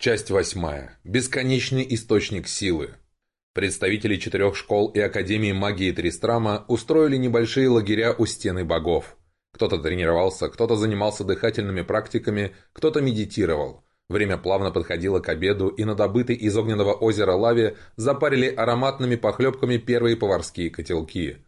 Часть восьмая. Бесконечный источник силы. Представители четырех школ и Академии магии Тристрама устроили небольшие лагеря у стены богов. Кто-то тренировался, кто-то занимался дыхательными практиками, кто-то медитировал. Время плавно подходило к обеду, и на добытой из огненного озера лаве запарили ароматными похлебками первые поварские котелки.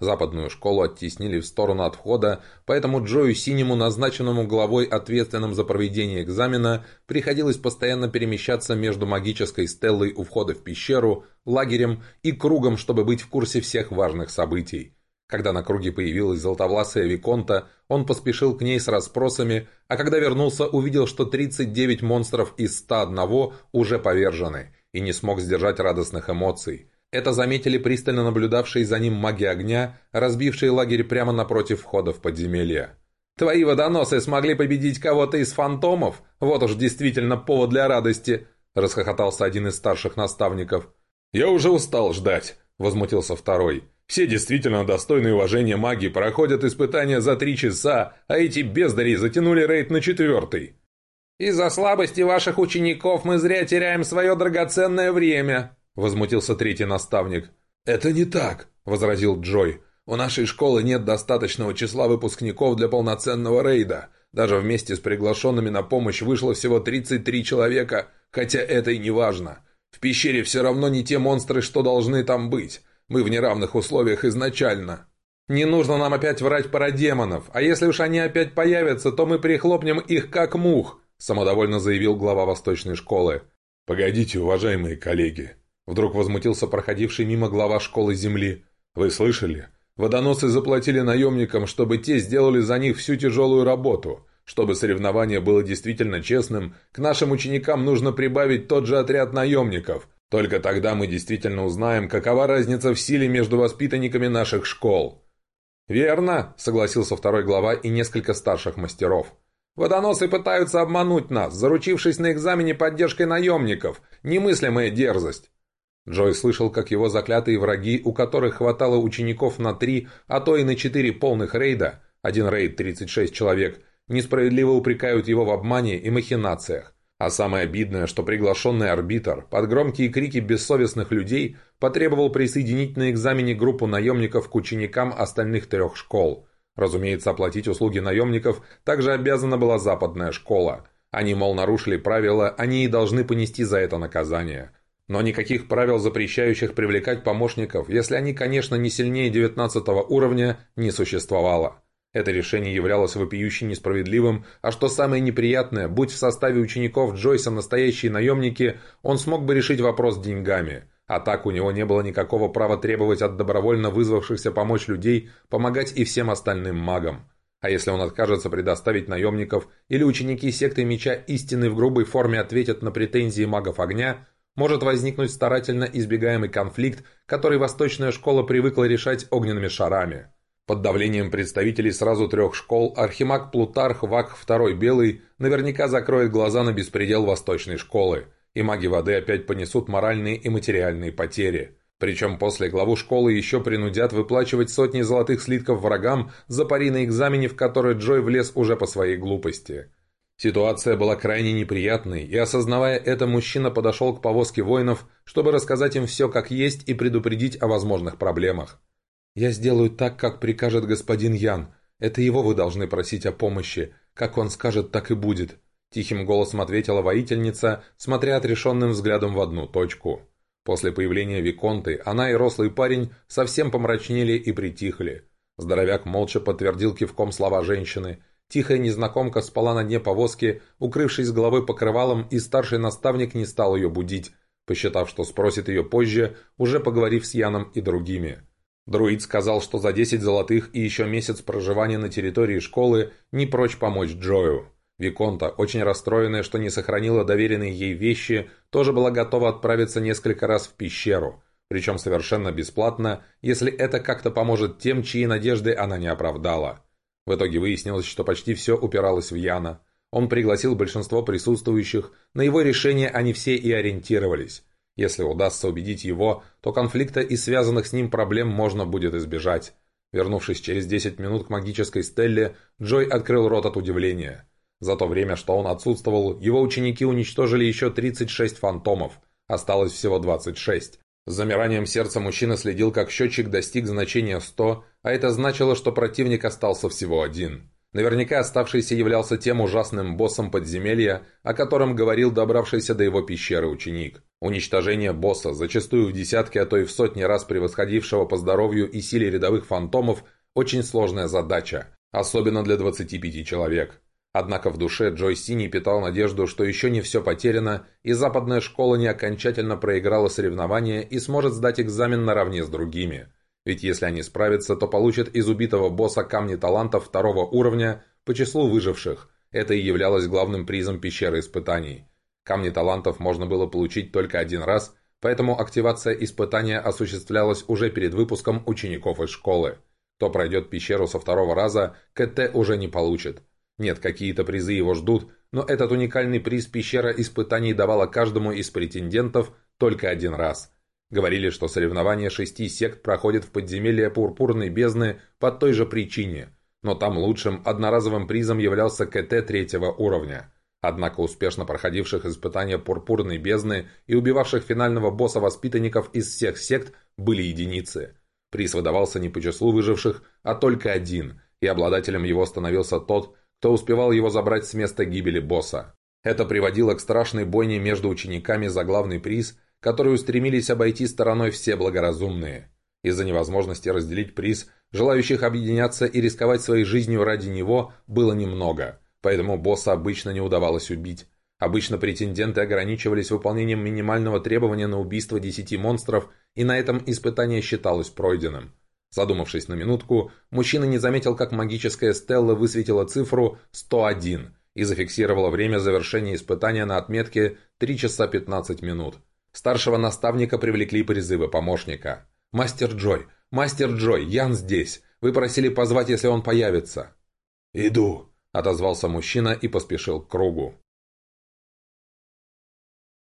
Западную школу оттеснили в сторону от входа, поэтому Джою Синему, назначенному главой, ответственным за проведение экзамена, приходилось постоянно перемещаться между магической стеллой у входа в пещеру, лагерем и кругом, чтобы быть в курсе всех важных событий. Когда на круге появилась золотовласая Виконта, он поспешил к ней с расспросами, а когда вернулся, увидел, что 39 монстров из 101 уже повержены, и не смог сдержать радостных эмоций. Это заметили пристально наблюдавшие за ним маги огня, разбившие лагерь прямо напротив входа в подземелье. «Твои водоносы смогли победить кого-то из фантомов? Вот уж действительно повод для радости!» – расхохотался один из старших наставников. «Я уже устал ждать», – возмутился второй. «Все действительно достойные уважения маги проходят испытания за три часа, а эти бездари затянули рейд на четвертый». «Из-за слабости ваших учеников мы зря теряем свое драгоценное время», — возмутился третий наставник. «Это не так», — возразил Джой. «У нашей школы нет достаточного числа выпускников для полноценного рейда. Даже вместе с приглашенными на помощь вышло всего 33 человека, хотя это и не важно. В пещере все равно не те монстры, что должны там быть. Мы в неравных условиях изначально». «Не нужно нам опять врать про демонов, а если уж они опять появятся, то мы прихлопнем их как мух», самодовольно заявил глава восточной школы. «Погодите, уважаемые коллеги», Вдруг возмутился проходивший мимо глава школы земли. «Вы слышали? Водоносы заплатили наемникам, чтобы те сделали за них всю тяжелую работу. Чтобы соревнование было действительно честным, к нашим ученикам нужно прибавить тот же отряд наемников. Только тогда мы действительно узнаем, какова разница в силе между воспитанниками наших школ». «Верно», — согласился второй глава и несколько старших мастеров. «Водоносы пытаются обмануть нас, заручившись на экзамене поддержкой наемников. Немыслимая дерзость». Джой слышал, как его заклятые враги, у которых хватало учеников на три, а то и на четыре полных рейда, один рейд 36 человек, несправедливо упрекают его в обмане и махинациях. А самое обидное, что приглашенный арбитр под громкие крики бессовестных людей потребовал присоединить на экзамене группу наемников к ученикам остальных трех школ. Разумеется, оплатить услуги наемников также обязана была западная школа. Они, мол, нарушили правила, они и должны понести за это наказание. Но никаких правил, запрещающих привлекать помощников, если они, конечно, не сильнее 19 уровня, не существовало. Это решение являлось вопиюще несправедливым, а что самое неприятное, будь в составе учеников Джойса настоящие наемники, он смог бы решить вопрос деньгами. А так у него не было никакого права требовать от добровольно вызвавшихся помочь людей помогать и всем остальным магам. А если он откажется предоставить наемников, или ученики секты Меча Истины в грубой форме ответят на претензии магов огня, может возникнуть старательно избегаемый конфликт, который восточная школа привыкла решать огненными шарами. Под давлением представителей сразу трех школ Архимаг Плутарх Вак II Белый наверняка закроет глаза на беспредел восточной школы, и маги воды опять понесут моральные и материальные потери. Причем после главу школы еще принудят выплачивать сотни золотых слитков врагам за пари на экзамене, в который Джой влез уже по своей глупости. Ситуация была крайне неприятной, и осознавая это, мужчина подошел к повозке воинов, чтобы рассказать им все как есть и предупредить о возможных проблемах. «Я сделаю так, как прикажет господин Ян. Это его вы должны просить о помощи. Как он скажет, так и будет», – тихим голосом ответила воительница, смотря отрешенным взглядом в одну точку. После появления Виконты она и рослый парень совсем помрачнели и притихли. Здоровяк молча подтвердил кивком слова женщины – Тихая незнакомка спала на дне повозки, укрывшись головой покрывалом, и старший наставник не стал ее будить, посчитав, что спросит ее позже, уже поговорив с Яном и другими. Друид сказал, что за 10 золотых и еще месяц проживания на территории школы не прочь помочь Джою. Виконта, очень расстроенная, что не сохранила доверенные ей вещи, тоже была готова отправиться несколько раз в пещеру, причем совершенно бесплатно, если это как-то поможет тем, чьи надежды она не оправдала. В итоге выяснилось, что почти все упиралось в Яна. Он пригласил большинство присутствующих, на его решение они все и ориентировались. Если удастся убедить его, то конфликта и связанных с ним проблем можно будет избежать. Вернувшись через 10 минут к магической стелле, Джой открыл рот от удивления. За то время, что он отсутствовал, его ученики уничтожили еще 36 фантомов. Осталось всего 26. С замиранием сердца мужчина следил, как счетчик достиг значения 100, а это значило, что противник остался всего один. Наверняка оставшийся являлся тем ужасным боссом подземелья, о котором говорил добравшийся до его пещеры ученик. Уничтожение босса, зачастую в десятки, а то и в сотни раз превосходившего по здоровью и силе рядовых фантомов, очень сложная задача, особенно для 25 человек. Однако в душе Джой Синий питал надежду, что еще не все потеряно, и западная школа не окончательно проиграла соревнования и сможет сдать экзамен наравне с другими – ведь если они справятся, то получат из убитого босса камни талантов второго уровня по числу выживших. Это и являлось главным призом пещеры испытаний. Камни талантов можно было получить только один раз, поэтому активация испытания осуществлялась уже перед выпуском учеников из школы. Кто пройдет пещеру со второго раза, КТ уже не получит. Нет, какие-то призы его ждут, но этот уникальный приз пещера испытаний давала каждому из претендентов только один раз – Говорили, что соревнования шести сект проходят в подземелье Пурпурной бездны по той же причине, но там лучшим одноразовым призом являлся КТ третьего уровня. Однако успешно проходивших испытания Пурпурной бездны и убивавших финального босса воспитанников из всех сект были единицы. Приз выдавался не по числу выживших, а только один, и обладателем его становился тот, кто успевал его забрать с места гибели босса. Это приводило к страшной бойне между учениками за главный приз – которую стремились обойти стороной все благоразумные. Из-за невозможности разделить приз, желающих объединяться и рисковать своей жизнью ради него было немного, поэтому босса обычно не удавалось убить. Обычно претенденты ограничивались выполнением минимального требования на убийство 10 монстров, и на этом испытание считалось пройденным. Задумавшись на минутку, мужчина не заметил, как магическая стелла высветила цифру 101 и зафиксировала время завершения испытания на отметке 3 часа 15 минут. Старшего наставника привлекли призывы помощника. «Мастер Джой! Мастер Джой! Ян здесь! Вы просили позвать, если он появится!» «Иду!» — отозвался мужчина и поспешил к кругу.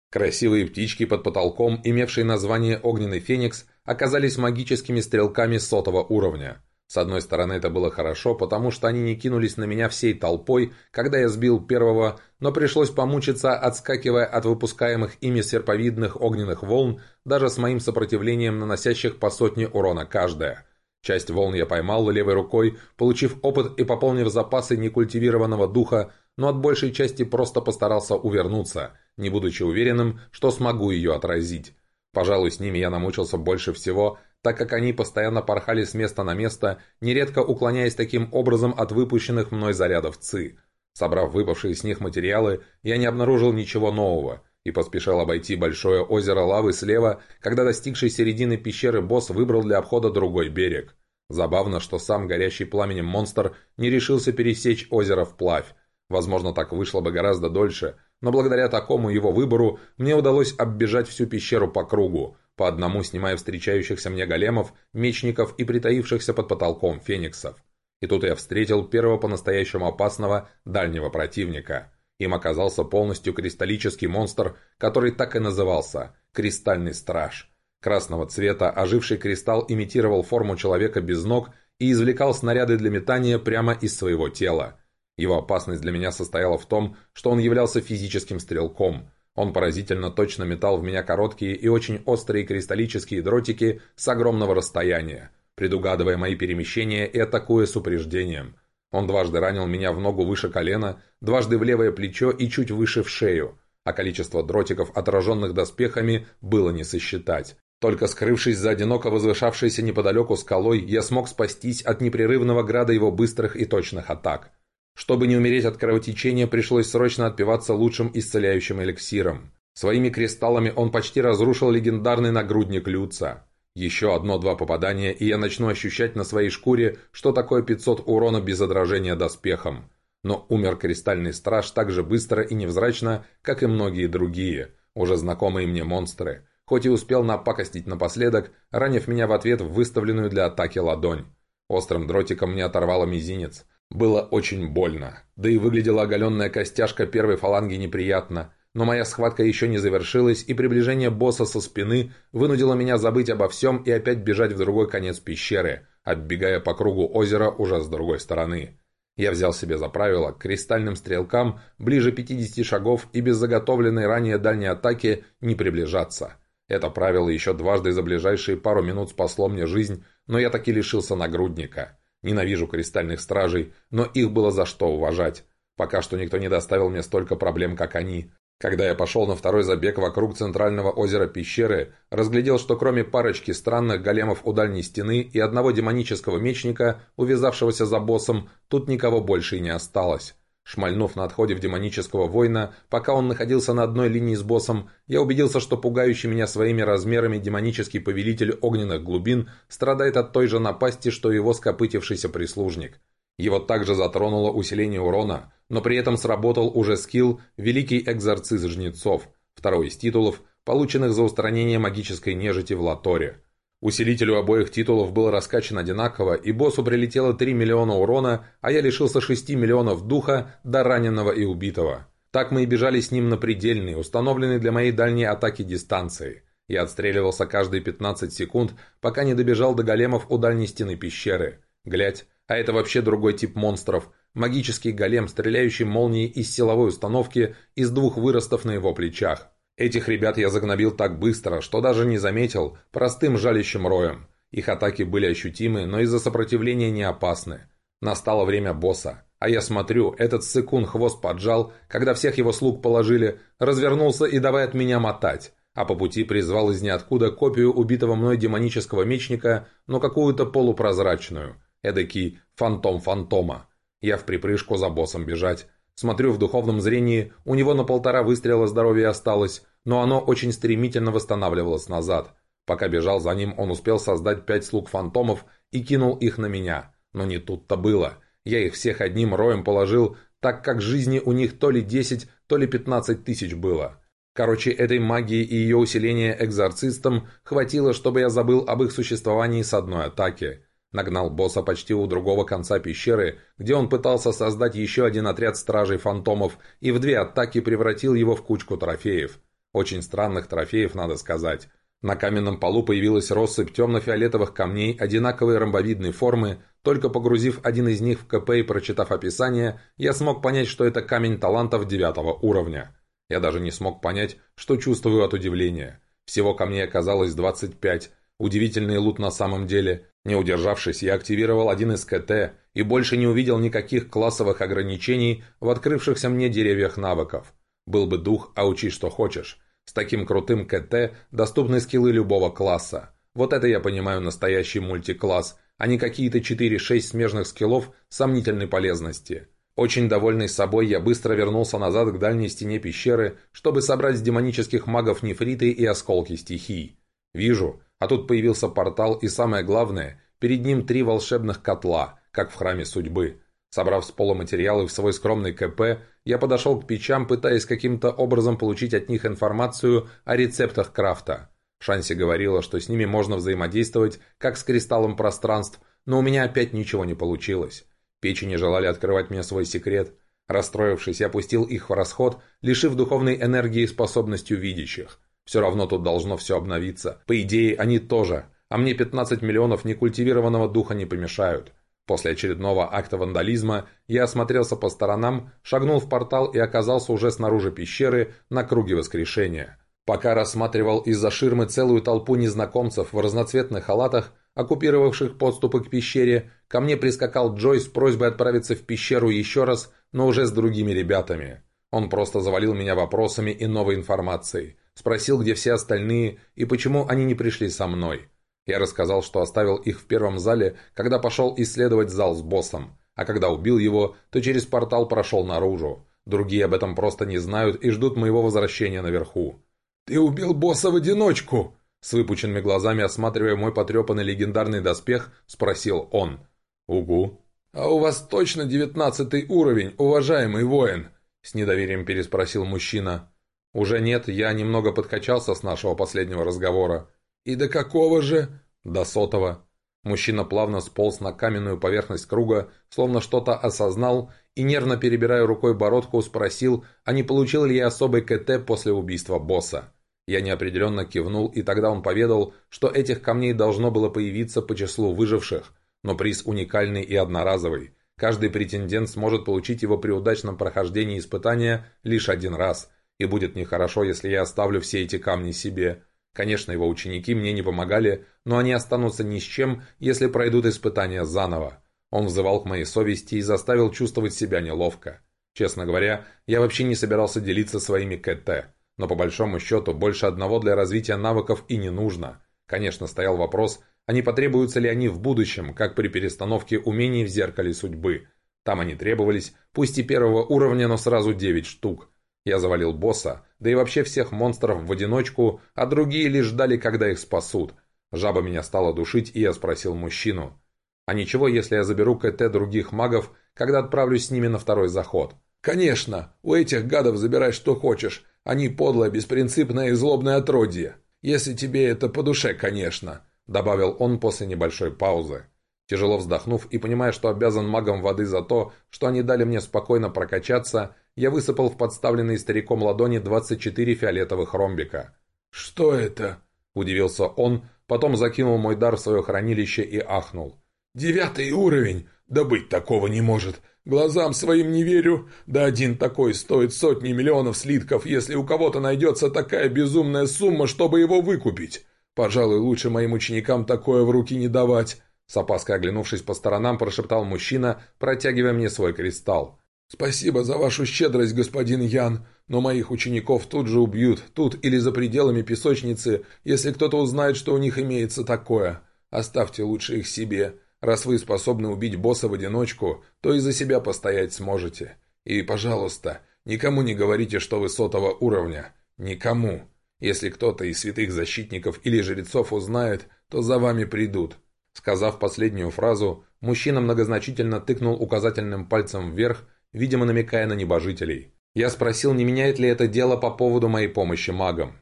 Красивые птички под потолком, имевшие название «Огненный феникс», оказались магическими стрелками сотого уровня. С одной стороны, это было хорошо, потому что они не кинулись на меня всей толпой, когда я сбил первого, но пришлось помучиться, отскакивая от выпускаемых ими серповидных огненных волн, даже с моим сопротивлением, наносящих по сотне урона каждая. Часть волн я поймал левой рукой, получив опыт и пополнив запасы некультивированного духа, но от большей части просто постарался увернуться, не будучи уверенным, что смогу ее отразить. Пожалуй, с ними я намучился больше всего, так как они постоянно порхали с места на место, нередко уклоняясь таким образом от выпущенных мной зарядов ЦИ. Собрав выпавшие с них материалы, я не обнаружил ничего нового и поспешил обойти большое озеро лавы слева, когда достигший середины пещеры босс выбрал для обхода другой берег. Забавно, что сам горящий пламенем монстр не решился пересечь озеро вплавь. Возможно, так вышло бы гораздо дольше, но благодаря такому его выбору мне удалось оббежать всю пещеру по кругу, по одному снимая встречающихся мне големов, мечников и притаившихся под потолком фениксов. И тут я встретил первого по-настоящему опасного дальнего противника. Им оказался полностью кристаллический монстр, который так и назывался – «Кристальный страж». Красного цвета оживший кристалл имитировал форму человека без ног и извлекал снаряды для метания прямо из своего тела. Его опасность для меня состояла в том, что он являлся физическим стрелком – он поразительно точно метал в меня короткие и очень острые кристаллические дротики с огромного расстояния, предугадывая мои перемещения и атакуя с упреждением. Он дважды ранил меня в ногу выше колена, дважды в левое плечо и чуть выше в шею, а количество дротиков, отраженных доспехами, было не сосчитать. Только скрывшись за одиноко возвышавшейся неподалеку скалой, я смог спастись от непрерывного града его быстрых и точных атак. Чтобы не умереть от кровотечения, пришлось срочно отпиваться лучшим исцеляющим эликсиром. Своими кристаллами он почти разрушил легендарный нагрудник Люца. Еще одно-два попадания, и я начну ощущать на своей шкуре, что такое 500 урона без отражения доспехом. Но умер Кристальный Страж так же быстро и невзрачно, как и многие другие, уже знакомые мне монстры, хоть и успел напакостить напоследок, ранив меня в ответ в выставленную для атаки ладонь. Острым дротиком мне оторвало мизинец – было очень больно. Да и выглядела оголенная костяшка первой фаланги неприятно. Но моя схватка еще не завершилась, и приближение босса со спины вынудило меня забыть обо всем и опять бежать в другой конец пещеры, оббегая по кругу озера уже с другой стороны. Я взял себе за правило к кристальным стрелкам ближе 50 шагов и без заготовленной ранее дальней атаки не приближаться. Это правило еще дважды за ближайшие пару минут спасло мне жизнь, но я таки лишился нагрудника. Ненавижу кристальных стражей, но их было за что уважать. Пока что никто не доставил мне столько проблем, как они. Когда я пошел на второй забег вокруг центрального озера пещеры, разглядел, что кроме парочки странных големов у дальней стены и одного демонического мечника, увязавшегося за боссом, тут никого больше и не осталось. Шмальнув на отходе в демонического воина, пока он находился на одной линии с боссом, я убедился, что пугающий меня своими размерами демонический повелитель огненных глубин страдает от той же напасти, что и его скопытившийся прислужник. Его также затронуло усиление урона, но при этом сработал уже скилл «Великий экзорциз жнецов», второй из титулов, полученных за устранение магической нежити в Латоре. Усилителю обоих титулов был раскачан одинаково, и боссу прилетело 3 миллиона урона, а я лишился 6 миллионов духа до раненого и убитого. Так мы и бежали с ним на предельной, установленной для моей дальней атаки дистанции. Я отстреливался каждые 15 секунд, пока не добежал до големов у дальней стены пещеры. Глядь, а это вообще другой тип монстров. Магический голем, стреляющий молнией из силовой установки из двух выростов на его плечах. Этих ребят я загнобил так быстро, что даже не заметил простым жалящим роем. Их атаки были ощутимы, но из-за сопротивления не опасны. Настало время босса. А я смотрю, этот сыкун хвост поджал, когда всех его слуг положили, развернулся и давай от меня мотать. А по пути призвал из ниоткуда копию убитого мной демонического мечника, но какую-то полупрозрачную. Эдакий фантом фантома. Я в припрыжку за боссом бежать. Смотрю в духовном зрении, у него на полтора выстрела здоровья осталось, но оно очень стремительно восстанавливалось назад. Пока бежал за ним, он успел создать пять слуг фантомов и кинул их на меня. Но не тут-то было. Я их всех одним роем положил, так как жизни у них то ли 10, то ли 15 тысяч было. Короче, этой магии и ее усиления экзорцистом хватило, чтобы я забыл об их существовании с одной атаки. Нагнал босса почти у другого конца пещеры, где он пытался создать еще один отряд стражей-фантомов и в две атаки превратил его в кучку трофеев. Очень странных трофеев, надо сказать. На каменном полу появилась россыпь темно-фиолетовых камней одинаковой ромбовидной формы, только погрузив один из них в КП и прочитав описание, я смог понять, что это камень талантов девятого уровня. Я даже не смог понять, что чувствую от удивления. Всего камней оказалось 25, удивительный лут на самом деле, не удержавшись, я активировал один из КТ и больше не увидел никаких классовых ограничений в открывшихся мне деревьях навыков. Был бы дух, а учи что хочешь. С таким крутым КТ доступны скиллы любого класса. Вот это я понимаю настоящий мультикласс, а не какие-то 4-6 смежных скиллов сомнительной полезности. Очень довольный собой, я быстро вернулся назад к дальней стене пещеры, чтобы собрать с демонических магов нефриты и осколки стихий. Вижу, а тут появился портал, и самое главное, перед ним три волшебных котла, как в храме судьбы. Собрав с пола материалы в свой скромный КП, я подошел к печам, пытаясь каким-то образом получить от них информацию о рецептах крафта. Шанси говорила, что с ними можно взаимодействовать, как с кристаллом пространств, но у меня опять ничего не получилось. Печи не желали открывать мне свой секрет. Расстроившись, я пустил их в расход, лишив духовной энергии способностью видящих. Все равно тут должно все обновиться. По идее, они тоже. А мне 15 миллионов некультивированного духа не помешают. После очередного акта вандализма я осмотрелся по сторонам, шагнул в портал и оказался уже снаружи пещеры на круге воскрешения. Пока рассматривал из-за ширмы целую толпу незнакомцев в разноцветных халатах, оккупировавших подступы к пещере, ко мне прискакал Джой с просьбой отправиться в пещеру еще раз, но уже с другими ребятами. Он просто завалил меня вопросами и новой информацией. Спросил, где все остальные и почему они не пришли со мной. Я рассказал, что оставил их в первом зале, когда пошел исследовать зал с боссом. А когда убил его, то через портал прошел наружу. Другие об этом просто не знают и ждут моего возвращения наверху. «Ты убил босса в одиночку!» С выпученными глазами, осматривая мой потрепанный легендарный доспех, спросил он. «Угу». «А у вас точно девятнадцатый уровень, уважаемый воин?» С недоверием переспросил мужчина. «Уже нет, я немного подкачался с нашего последнего разговора». «И до какого же?» «До сотого». Мужчина плавно сполз на каменную поверхность круга, словно что-то осознал, и, нервно перебирая рукой бородку, спросил, а не получил ли я особый КТ после убийства босса. Я неопределенно кивнул, и тогда он поведал, что этих камней должно было появиться по числу выживших, но приз уникальный и одноразовый. Каждый претендент сможет получить его при удачном прохождении испытания лишь один раз, и будет нехорошо, если я оставлю все эти камни себе. Конечно, его ученики мне не помогали, но они останутся ни с чем, если пройдут испытания заново. Он взывал к моей совести и заставил чувствовать себя неловко. Честно говоря, я вообще не собирался делиться своими КТ, но по большому счету больше одного для развития навыков и не нужно. Конечно, стоял вопрос, а не потребуются ли они в будущем, как при перестановке умений в зеркале судьбы. Там они требовались, пусть и первого уровня, но сразу 9 штук. Я завалил босса, да и вообще всех монстров в одиночку, а другие лишь ждали, когда их спасут. Жаба меня стала душить, и я спросил мужчину. А ничего, если я заберу КТ других магов, когда отправлюсь с ними на второй заход? Конечно, у этих гадов забирай что хочешь. Они подлое, беспринципное и злобное отродье. Если тебе это по душе, конечно добавил он после небольшой паузы. Тяжело вздохнув и понимая, что обязан магам воды за то, что они дали мне спокойно прокачаться, я высыпал в подставленные стариком ладони 24 фиолетовых ромбика. «Что это?» – удивился он, потом закинул мой дар в свое хранилище и ахнул. «Девятый уровень! Да быть такого не может! Глазам своим не верю! Да один такой стоит сотни миллионов слитков, если у кого-то найдется такая безумная сумма, чтобы его выкупить! «Пожалуй, лучше моим ученикам такое в руки не давать», с опаской оглянувшись по сторонам, прошептал мужчина, протягивая мне свой кристалл. «Спасибо за вашу щедрость, господин Ян, но моих учеников тут же убьют, тут или за пределами песочницы, если кто-то узнает, что у них имеется такое. Оставьте лучше их себе. Раз вы способны убить босса в одиночку, то и за себя постоять сможете. И, пожалуйста, никому не говорите, что вы сотого уровня. Никому. Если кто-то из святых защитников или жрецов узнает, то за вами придут». Сказав последнюю фразу, мужчина многозначительно тыкнул указательным пальцем вверх, видимо намекая на небожителей. Я спросил, не меняет ли это дело по поводу моей помощи магам.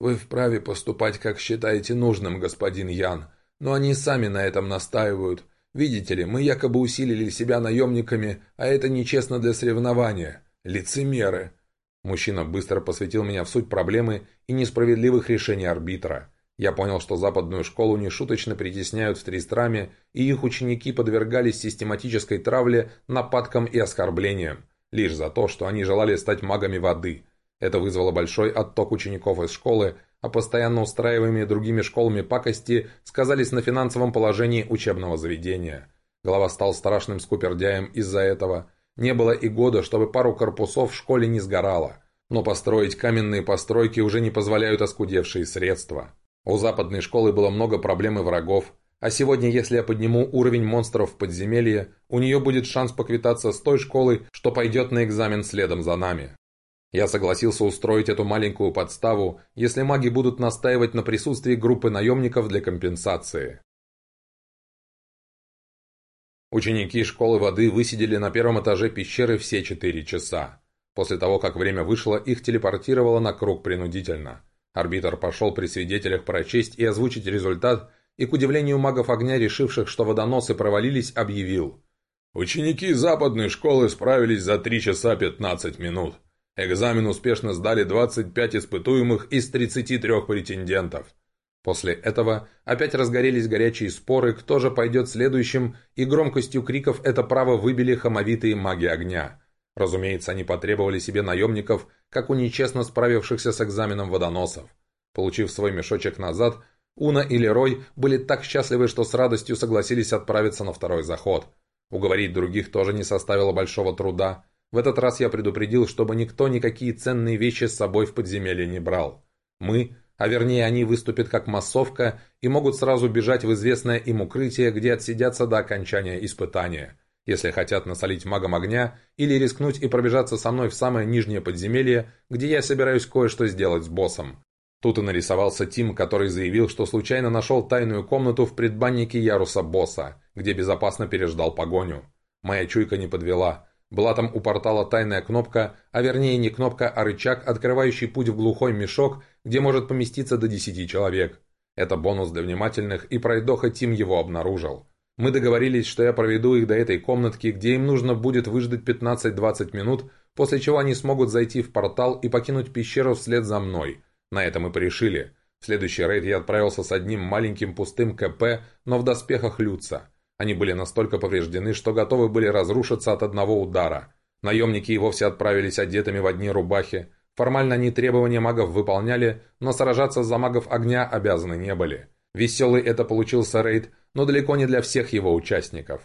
«Вы вправе поступать, как считаете нужным, господин Ян, но они сами на этом настаивают. Видите ли, мы якобы усилили себя наемниками, а это нечестно для соревнования. Лицемеры. Мужчина быстро посвятил меня в суть проблемы и несправедливых решений арбитра. Я понял, что западную школу нешуточно притесняют в Тристраме, и их ученики подвергались систематической травле, нападкам и оскорблениям, лишь за то, что они желали стать магами воды. Это вызвало большой отток учеников из школы, а постоянно устраиваемые другими школами пакости сказались на финансовом положении учебного заведения. Глава стал страшным скупердяем из-за этого – не было и года, чтобы пару корпусов в школе не сгорало. Но построить каменные постройки уже не позволяют оскудевшие средства. У западной школы было много проблем и врагов, а сегодня, если я подниму уровень монстров в подземелье, у нее будет шанс поквитаться с той школой, что пойдет на экзамен следом за нами. Я согласился устроить эту маленькую подставу, если маги будут настаивать на присутствии группы наемников для компенсации. Ученики школы воды высидели на первом этаже пещеры все четыре часа. После того, как время вышло, их телепортировало на круг принудительно. Арбитр пошел при свидетелях прочесть и озвучить результат, и, к удивлению магов огня, решивших, что водоносы провалились, объявил. Ученики западной школы справились за 3 часа 15 минут. Экзамен успешно сдали 25 испытуемых из 33 претендентов. После этого опять разгорелись горячие споры, кто же пойдет следующим, и громкостью криков это право выбили хамовитые маги огня. Разумеется, они потребовали себе наемников, как у нечестно справившихся с экзаменом водоносов. Получив свой мешочек назад, Уна и Лерой были так счастливы, что с радостью согласились отправиться на второй заход. Уговорить других тоже не составило большого труда. В этот раз я предупредил, чтобы никто никакие ценные вещи с собой в подземелье не брал. Мы а вернее они выступят как массовка и могут сразу бежать в известное им укрытие, где отсидятся до окончания испытания. Если хотят насолить магом огня или рискнуть и пробежаться со мной в самое нижнее подземелье, где я собираюсь кое-что сделать с боссом. Тут и нарисовался Тим, который заявил, что случайно нашел тайную комнату в предбаннике яруса босса, где безопасно переждал погоню. Моя чуйка не подвела. Была там у портала тайная кнопка, а вернее не кнопка, а рычаг, открывающий путь в глухой мешок, где может поместиться до 10 человек. Это бонус для внимательных, и пройдоха Тим его обнаружил. Мы договорились, что я проведу их до этой комнатки, где им нужно будет выждать 15-20 минут, после чего они смогут зайти в портал и покинуть пещеру вслед за мной. На это мы порешили. В следующий рейд я отправился с одним маленьким пустым КП, но в доспехах Люца. Они были настолько повреждены, что готовы были разрушиться от одного удара. Наемники и вовсе отправились одетыми в одни рубахи. Формально они требования магов выполняли, но сражаться за магов огня обязаны не были. Веселый это получился рейд, но далеко не для всех его участников.